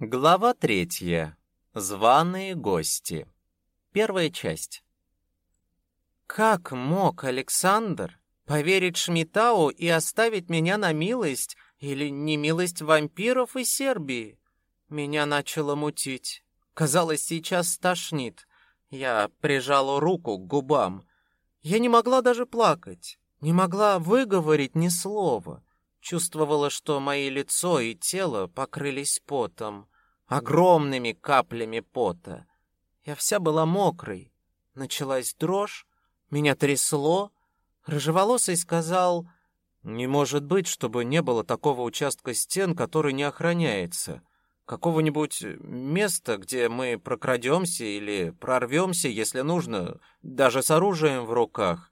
Глава третья. Званые гости. Первая часть. Как мог Александр поверить Шмитау и оставить меня на милость или немилость вампиров и Сербии? Меня начало мутить. Казалось, сейчас стошнит. Я прижала руку к губам. Я не могла даже плакать, не могла выговорить ни слова. Чувствовала, что мои лицо и тело покрылись потом, огромными каплями пота. Я вся была мокрой. Началась дрожь, меня трясло. Рыжеволосый сказал, «Не может быть, чтобы не было такого участка стен, который не охраняется. Какого-нибудь места, где мы прокрадемся или прорвемся, если нужно, даже с оружием в руках».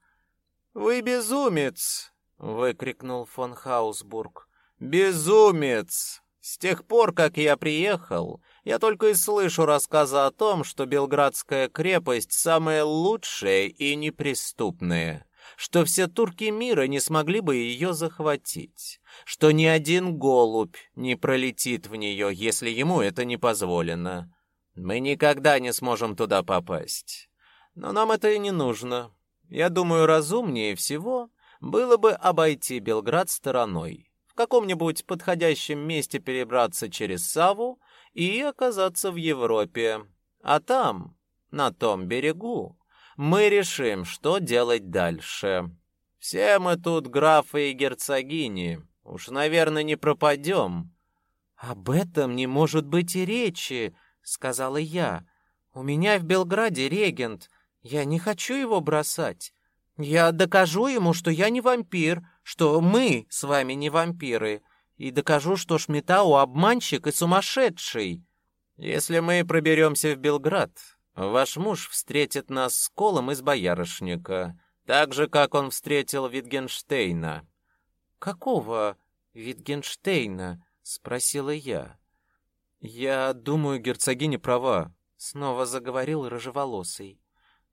«Вы безумец!» Выкрикнул фон Хаусбург. Безумец! С тех пор, как я приехал, я только и слышу рассказы о том, что Белградская крепость самая лучшая и неприступная, что все турки мира не смогли бы ее захватить, что ни один голубь не пролетит в нее, если ему это не позволено. Мы никогда не сможем туда попасть. Но нам это и не нужно. Я думаю, разумнее всего было бы обойти Белград стороной, в каком-нибудь подходящем месте перебраться через Саву и оказаться в Европе. А там, на том берегу, мы решим, что делать дальше. Все мы тут графы и герцогини, уж, наверное, не пропадем. Об этом не может быть и речи, сказала я. У меня в Белграде регент, я не хочу его бросать. Я докажу ему, что я не вампир, что мы с вами не вампиры, и докажу, что Шмитау обманщик и сумасшедший. Если мы проберемся в Белград, ваш муж встретит нас с колом из боярышника, так же, как он встретил Витгенштейна. Какого Витгенштейна? спросила я. Я думаю, герцогиня права, снова заговорил рыжеволосый.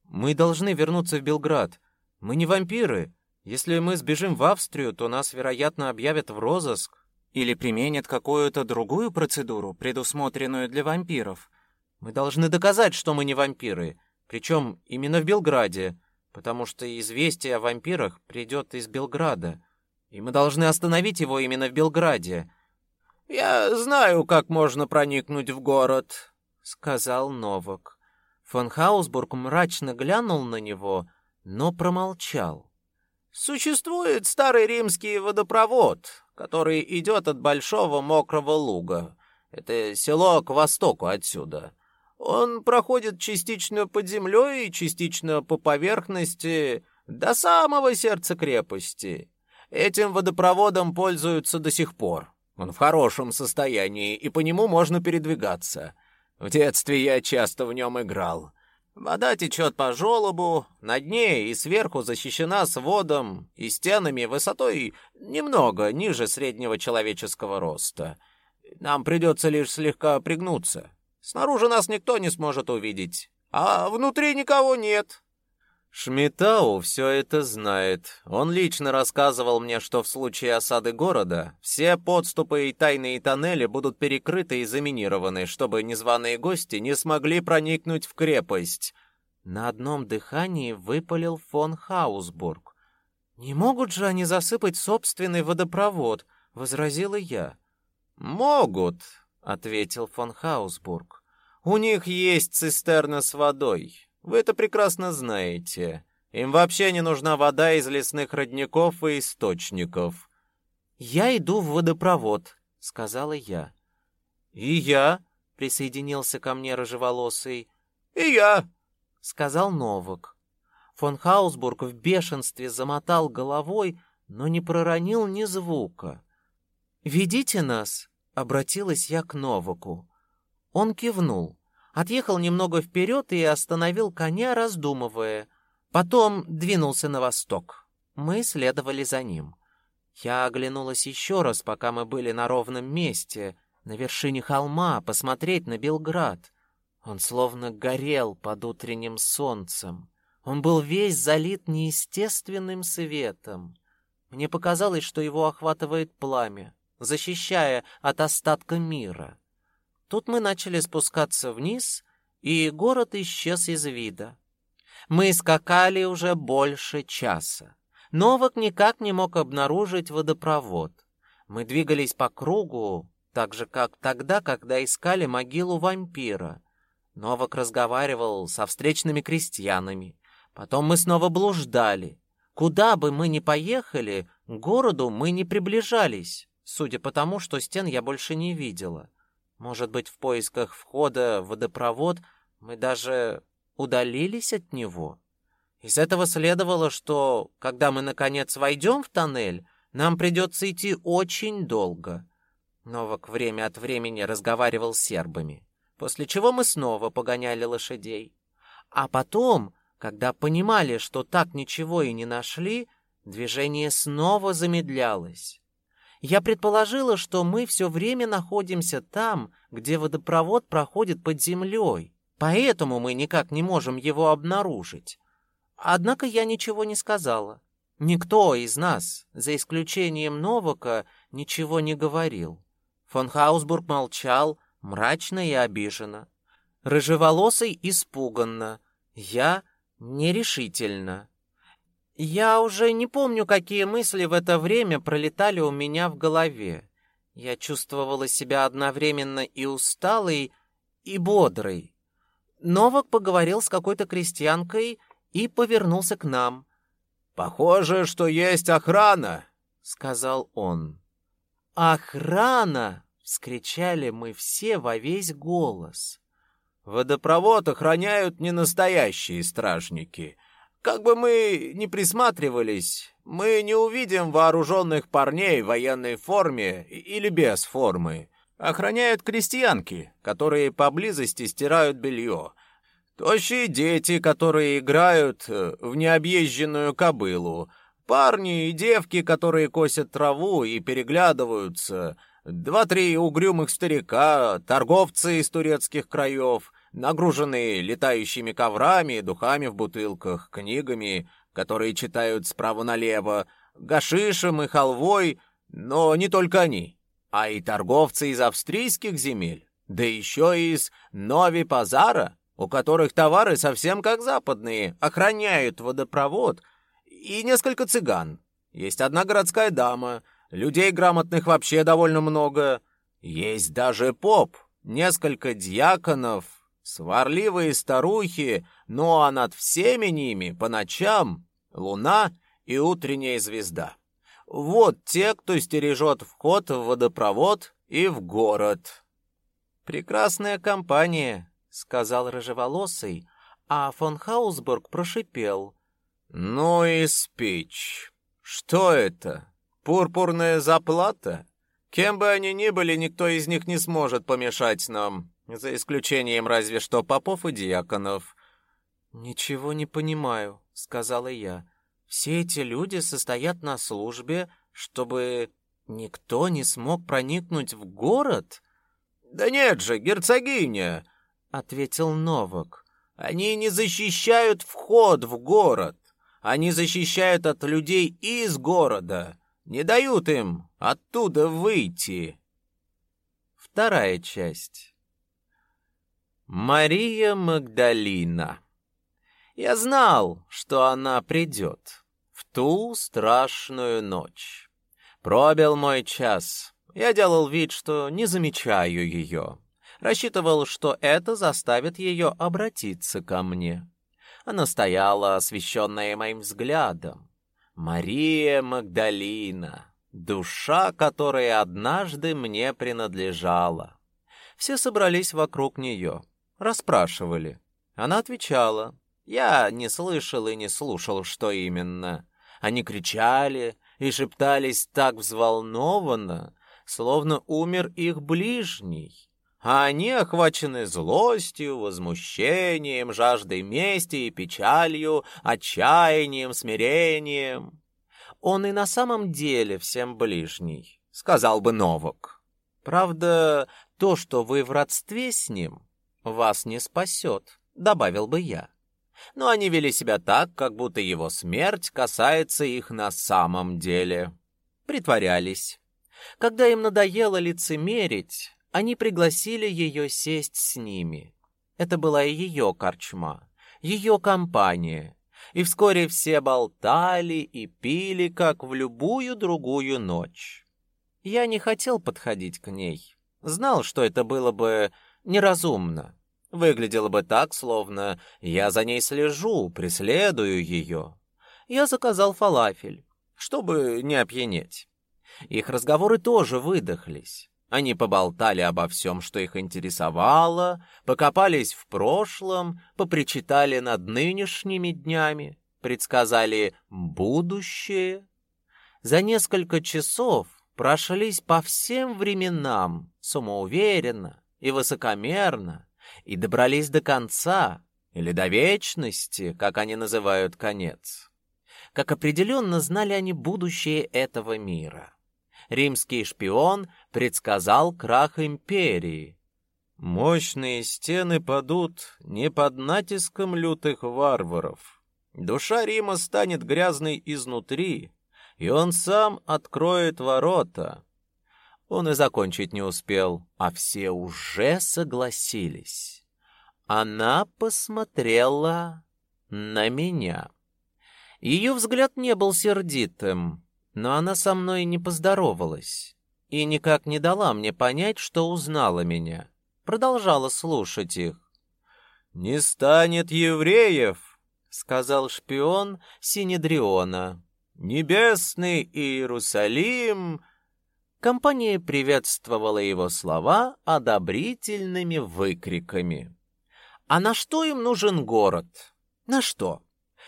Мы должны вернуться в Белград. Мы не вампиры. Если мы сбежим в Австрию, то нас, вероятно, объявят в розыск или применят какую-то другую процедуру, предусмотренную для вампиров. Мы должны доказать, что мы не вампиры, причем именно в Белграде, потому что известие о вампирах придет из Белграда, и мы должны остановить его именно в Белграде. Я знаю, как можно проникнуть в город, сказал Новак. Фон Хаусбург мрачно глянул на него но промолчал. Существует старый римский водопровод, который идет от большого мокрого луга. Это село к востоку отсюда. Он проходит частично под землей частично по поверхности до самого сердца крепости. Этим водопроводом пользуются до сих пор. Он в хорошем состоянии, и по нему можно передвигаться. В детстве я часто в нем играл. Вода течет по желобу, на дне и сверху защищена сводом и стенами высотой немного ниже среднего человеческого роста. Нам придется лишь слегка пригнуться. Снаружи нас никто не сможет увидеть, а внутри никого нет. Шмитау все это знает. Он лично рассказывал мне, что в случае осады города все подступы и тайные тоннели будут перекрыты и заминированы, чтобы незваные гости не смогли проникнуть в крепость. На одном дыхании выпалил фон Хаусбург. Не могут же они засыпать собственный водопровод, возразила я. Могут, ответил фон Хаусбург. У них есть цистерна с водой. Вы это прекрасно знаете. Им вообще не нужна вода из лесных родников и источников. Я иду в водопровод, сказала я. И я, присоединился ко мне рыжеволосый. И я, сказал Новак. Фон Хаусбург в бешенстве замотал головой, но не проронил ни звука. «Ведите нас», — обратилась я к Новаку. Он кивнул отъехал немного вперед и остановил коня, раздумывая. Потом двинулся на восток. Мы следовали за ним. Я оглянулась еще раз, пока мы были на ровном месте, на вершине холма, посмотреть на Белград. Он словно горел под утренним солнцем. Он был весь залит неестественным светом. Мне показалось, что его охватывает пламя, защищая от остатка мира. Тут мы начали спускаться вниз, и город исчез из вида. Мы скакали уже больше часа. Новак никак не мог обнаружить водопровод. Мы двигались по кругу, так же, как тогда, когда искали могилу вампира. Новак разговаривал со встречными крестьянами. Потом мы снова блуждали. Куда бы мы ни поехали, к городу мы не приближались, судя по тому, что стен я больше не видела. Может быть, в поисках входа в водопровод мы даже удалились от него? Из этого следовало, что, когда мы, наконец, войдем в тоннель, нам придется идти очень долго. Новак время от времени разговаривал с сербами, после чего мы снова погоняли лошадей. А потом, когда понимали, что так ничего и не нашли, движение снова замедлялось. Я предположила, что мы все время находимся там, где водопровод проходит под землей, поэтому мы никак не можем его обнаружить. Однако я ничего не сказала. Никто из нас, за исключением Новака, ничего не говорил. Фон Хаусбург молчал, мрачно и обиженно. Рыжеволосый испуганно, я нерешительно. Я уже не помню, какие мысли в это время пролетали у меня в голове. Я чувствовала себя одновременно и усталой, и бодрой. Новак поговорил с какой-то крестьянкой и повернулся к нам. «Похоже, что есть охрана», — сказал он. «Охрана!» — вскричали мы все во весь голос. «Водопровод охраняют не настоящие стражники», как бы мы ни присматривались, мы не увидим вооруженных парней в военной форме или без формы. Охраняют крестьянки, которые поблизости стирают белье. Тощие дети, которые играют э, в необъезженную кобылу. Парни и девки, которые косят траву и переглядываются. Два-три угрюмых старика, торговцы из турецких краев — нагруженные летающими коврами, духами в бутылках, книгами, которые читают справа налево, гашишем и халвой, но не только они, а и торговцы из австрийских земель, да еще и из Нови-Пазара, у которых товары совсем как западные, охраняют водопровод, и несколько цыган. Есть одна городская дама, людей грамотных вообще довольно много, есть даже поп, несколько дьяконов, Сварливые старухи, ну а над всеми ними по ночам луна и утренняя звезда. Вот те, кто стережет вход в водопровод и в город. Прекрасная компания, сказал рыжеволосый, а фон Хаусбург прошипел: "Ну и спич. Что это? Пурпурная заплата? Кем бы они ни были, никто из них не сможет помешать нам за исключением разве что попов и диаконов. Ничего не понимаю, сказала я. Все эти люди состоят на службе, чтобы никто не смог проникнуть в город? Да нет же, герцогиня, ответил Новак. Они не защищают вход в город. Они защищают от людей из города, не дают им оттуда выйти. Вторая часть. Мария Магдалина. Я знал, что она придет в ту страшную ночь. Пробил мой час. Я делал вид, что не замечаю ее. Рассчитывал, что это заставит ее обратиться ко мне. Она стояла, освещенная моим взглядом. Мария Магдалина, душа, которая однажды мне принадлежала. Все собрались вокруг нее расспрашивали. Она отвечала. Я не слышал и не слушал, что именно. Они кричали и шептались так взволнованно, словно умер их ближний. А они охвачены злостью, возмущением, жаждой мести и печалью, отчаянием, смирением. Он и на самом деле всем ближний, сказал бы Новок. Правда, то, что вы в родстве с ним, вас не спасет», — добавил бы я. Но они вели себя так, как будто его смерть касается их на самом деле. Притворялись. Когда им надоело лицемерить, они пригласили ее сесть с ними. Это была ее корчма, ее компания. И вскоре все болтали и пили, как в любую другую ночь. Я не хотел подходить к ней. Знал, что это было бы неразумно. Выглядело бы так, словно я за ней слежу, преследую ее. Я заказал фалафель, чтобы не опьянеть. Их разговоры тоже выдохлись. Они поболтали обо всем, что их интересовало, покопались в прошлом, попричитали над нынешними днями, предсказали будущее. За несколько часов прошлись по всем временам самоуверенно и высокомерно и добрались до конца или до вечности, как они называют конец. Как определенно знали они будущее этого мира. Римский шпион предсказал крах империи. Мощные стены падут не под натиском лютых варваров. Душа Рима станет грязной изнутри, и он сам откроет ворота. Он и закончить не успел, а все уже согласились. Она посмотрела на меня. Ее взгляд не был сердитым, но она со мной не поздоровалась и никак не дала мне понять, что узнала меня. Продолжала слушать их. «Не станет евреев», — сказал шпион Синедриона. Небесный Иерусалим. Компания приветствовала его слова одобрительными выкриками. А на что им нужен город? На что?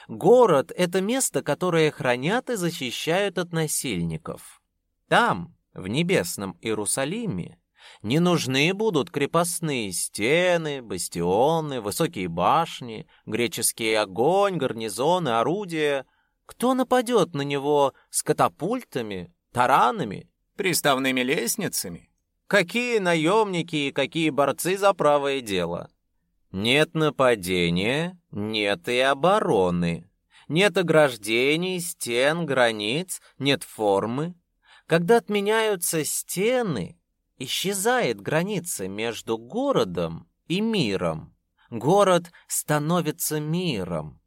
Город — это место, которое хранят и защищают от насильников. Там, в небесном Иерусалиме, не нужны будут крепостные стены, бастионы, высокие башни, греческий огонь, гарнизоны, орудия — кто нападет на него с катапультами, таранами, приставными лестницами? Какие наемники и какие борцы за правое дело? Нет нападения, нет и обороны. Нет ограждений, стен, границ, нет формы. Когда отменяются стены, исчезает граница между городом и миром. Город становится миром.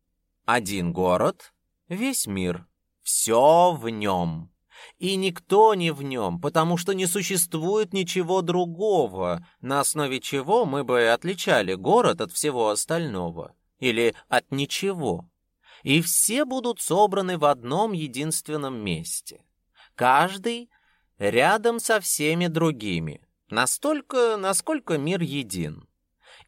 Один город Весь мир. Все в нем. И никто не в нем, потому что не существует ничего другого, на основе чего мы бы отличали город от всего остального. Или от ничего. И все будут собраны в одном единственном месте. Каждый рядом со всеми другими. Настолько, насколько мир един.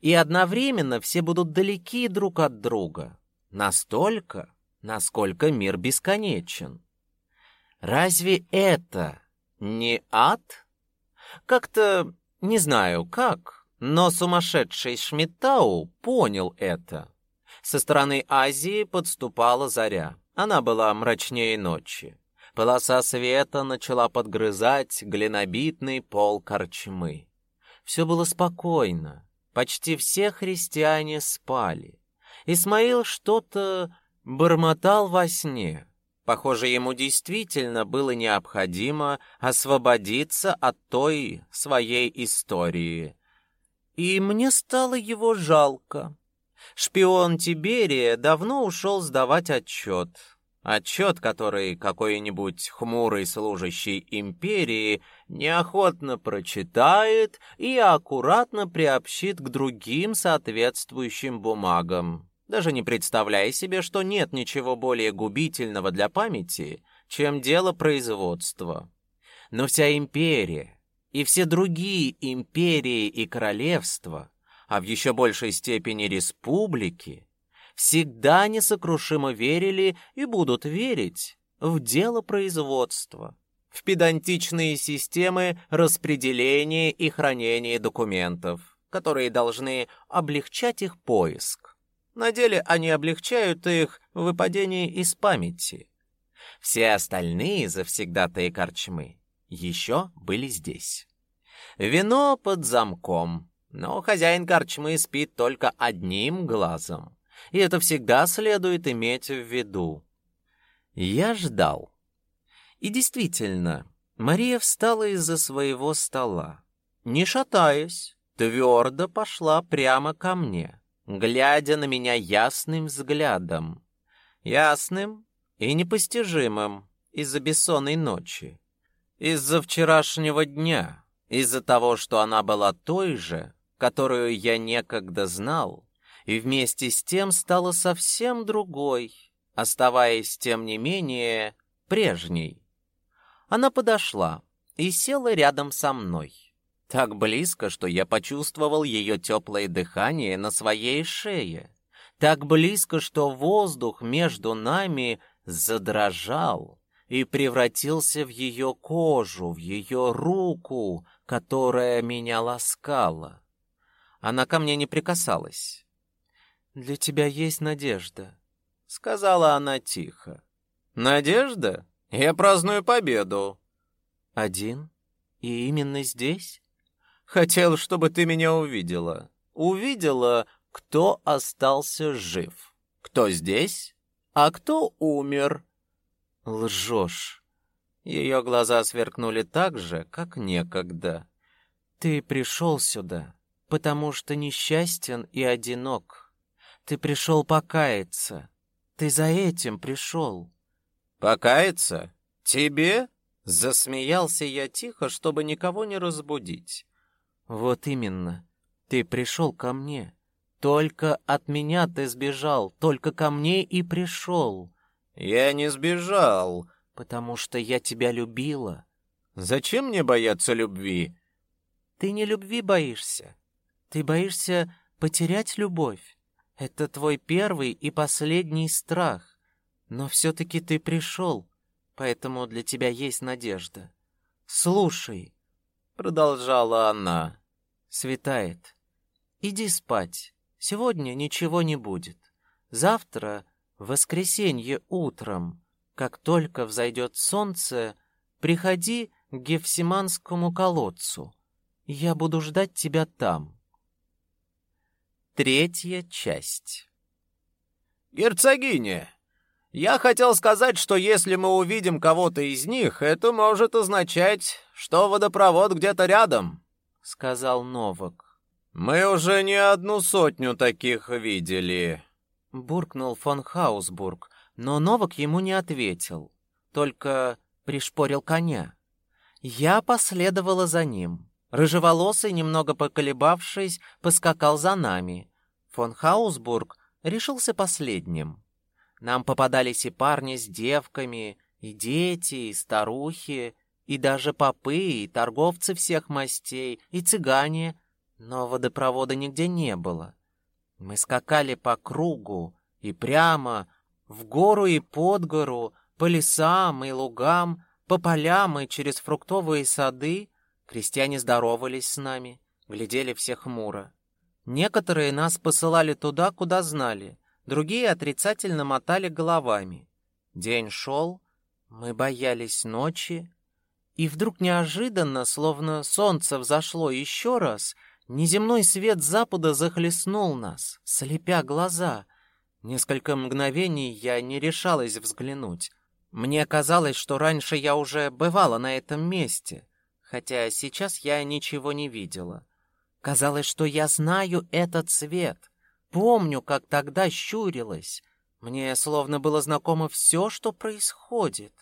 И одновременно все будут далеки друг от друга. Настолько, насколько мир бесконечен. Разве это не ад? Как-то не знаю как, но сумасшедший Шмидтау понял это. Со стороны Азии подступала заря. Она была мрачнее ночи. Полоса света начала подгрызать глинобитный пол корчмы. Все было спокойно. Почти все христиане спали. Исмаил что-то бормотал во сне. Похоже, ему действительно было необходимо освободиться от той своей истории. И мне стало его жалко. Шпион Тиберия давно ушел сдавать отчет. Отчет, который какой-нибудь хмурый служащий империи неохотно прочитает и аккуратно приобщит к другим соответствующим бумагам даже не представляя себе, что нет ничего более губительного для памяти, чем дело производства. Но вся империя и все другие империи и королевства, а в еще большей степени республики, всегда несокрушимо верили и будут верить в дело производства, в педантичные системы распределения и хранения документов, которые должны облегчать их поиск. На деле они облегчают их выпадение из памяти. Все остальные завсегдатые корчмы еще были здесь. Вино под замком, но хозяин корчмы спит только одним глазом, и это всегда следует иметь в виду. Я ждал. И действительно, Мария встала из-за своего стола. не шатаясь, твердо пошла прямо ко мне, глядя на меня ясным взглядом. Ясным и непостижимым из-за бессонной ночи. Из-за вчерашнего дня, из-за того, что она была той же, которую я некогда знал, и вместе с тем стала совсем другой, оставаясь, тем не менее, прежней. Она подошла и села рядом со мной. Так близко, что я почувствовал ее теплое дыхание на своей шее. Так близко, что воздух между нами задрожал и превратился в ее кожу, в ее руку, которая меня ласкала. Она ко мне не прикасалась. «Для тебя есть надежда», — сказала она тихо. «Надежда? Я праздную победу». «Один? И именно здесь?» «Хотел, чтобы ты меня увидела. Увидела, кто остался жив. Кто здесь, а кто умер». «Лжешь». Ее глаза сверкнули так же, как некогда. «Ты пришел сюда, потому что несчастен и одинок. Ты пришел покаяться. Ты за этим пришел». «Покаяться? Тебе?» Засмеялся я тихо, чтобы никого не разбудить. «Вот именно. Ты пришел ко мне. Только от меня ты сбежал, только ко мне и пришел». «Я не сбежал, потому что я тебя любила». «Зачем мне бояться любви?» «Ты не любви боишься. Ты боишься потерять любовь. Это твой первый и последний страх. Но все-таки ты пришел, поэтому для тебя есть надежда. Слушай, продолжала она. Светает. Иди спать. Сегодня ничего не будет. Завтра, в воскресенье утром, как только взойдет солнце, приходи к Гефсиманскому колодцу. Я буду ждать тебя там. Третья часть. Герцогиня, я хотел сказать, что если мы увидим кого-то из них, это может означать, что водопровод где-то рядом, сказал Новак. Мы уже не одну сотню таких видели, буркнул фон Хаусбург, но Новак ему не ответил, только пришпорил коня. Я последовала за ним. Рыжеволосый, немного поколебавшись, поскакал за нами. Фон Хаусбург решился последним. Нам попадались и парни с девками, и дети, и старухи, и даже попы, и торговцы всех мастей, и цыгане, но водопровода нигде не было. Мы скакали по кругу и прямо, в гору и под гору, по лесам и лугам, по полям и через фруктовые сады. Крестьяне здоровались с нами, глядели все хмуро. Некоторые нас посылали туда, куда знали, другие отрицательно мотали головами. День шел, мы боялись ночи, и вдруг неожиданно, словно солнце взошло еще раз, неземной свет запада захлестнул нас, слепя глаза. Несколько мгновений я не решалась взглянуть. Мне казалось, что раньше я уже бывала на этом месте, хотя сейчас я ничего не видела. Казалось, что я знаю этот свет — Помню, как тогда щурилась. Мне словно было знакомо все, что происходит.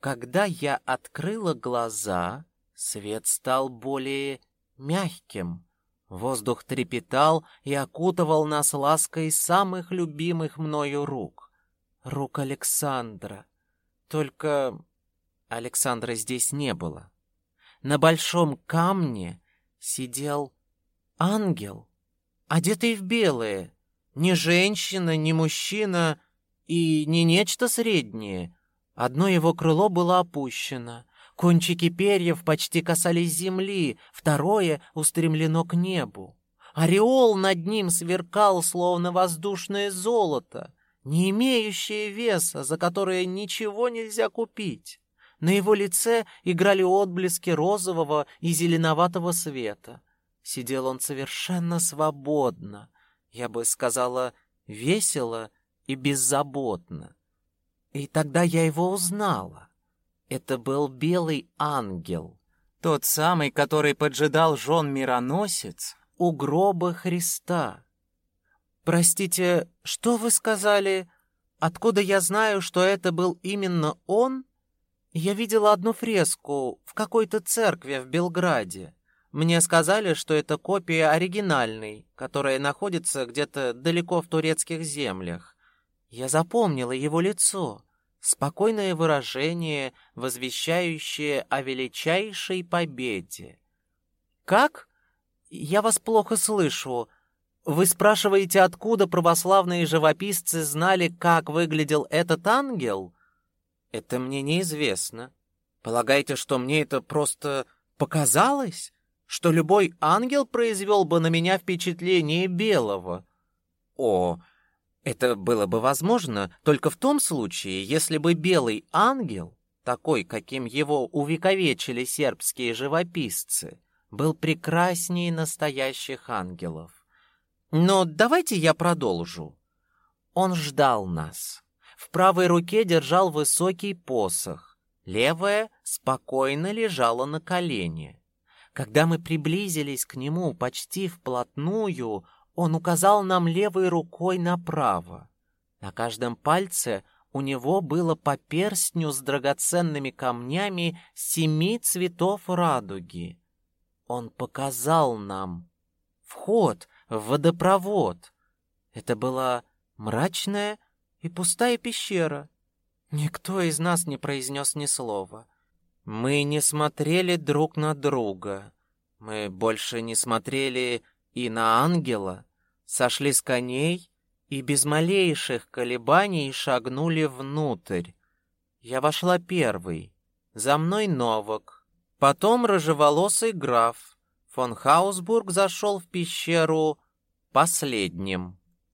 Когда я открыла глаза, свет стал более мягким. Воздух трепетал и окутывал нас лаской самых любимых мною рук. Рук Александра. Только Александра здесь не было. На большом камне сидел ангел одетый в белое. Ни женщина, ни мужчина и не нечто среднее. Одно его крыло было опущено. Кончики перьев почти касались земли, второе устремлено к небу. Ореол над ним сверкал, словно воздушное золото, не имеющее веса, за которое ничего нельзя купить. На его лице играли отблески розового и зеленоватого света. Сидел он совершенно свободно, я бы сказала, весело и беззаботно. И тогда я его узнала. Это был белый ангел, Тот самый, который поджидал жен мироносец у гроба Христа. Простите, что вы сказали? Откуда я знаю, что это был именно он? Я видела одну фреску в какой-то церкви в Белграде. Мне сказали, что это копия оригинальной, которая находится где-то далеко в турецких землях. Я запомнила его лицо спокойное выражение, возвещающее о величайшей победе. «Как? Я вас плохо слышу. Вы спрашиваете, откуда православные живописцы знали, как выглядел этот ангел?» «Это мне неизвестно. Полагаете, что мне это просто показалось? Что любой ангел произвел бы на меня впечатление белого?» «О, это было бы возможно только в том случае, если бы белый ангел, такой, каким его увековечили сербские живописцы, был прекраснее настоящих ангелов. Но давайте я продолжу. Он ждал нас. В правой руке держал высокий посох, левая спокойно лежала на колене. Когда мы приблизились к нему почти вплотную, он указал нам левой рукой направо. На каждом пальце у него было по перстню с драгоценными камнями семи цветов радуги. Он показал нам вход в водопровод. Это была мрачная и пустая пещера. Никто из нас не произнес ни слова. Мы не смотрели друг на друга. Мы больше не смотрели и на ангела, сошли с коней и без малейших колебаний шагнули внутрь. Я вошла первый, за мной Новак, потом рыжеволосый граф. Фон Хаусбург зашел в пещеру последним.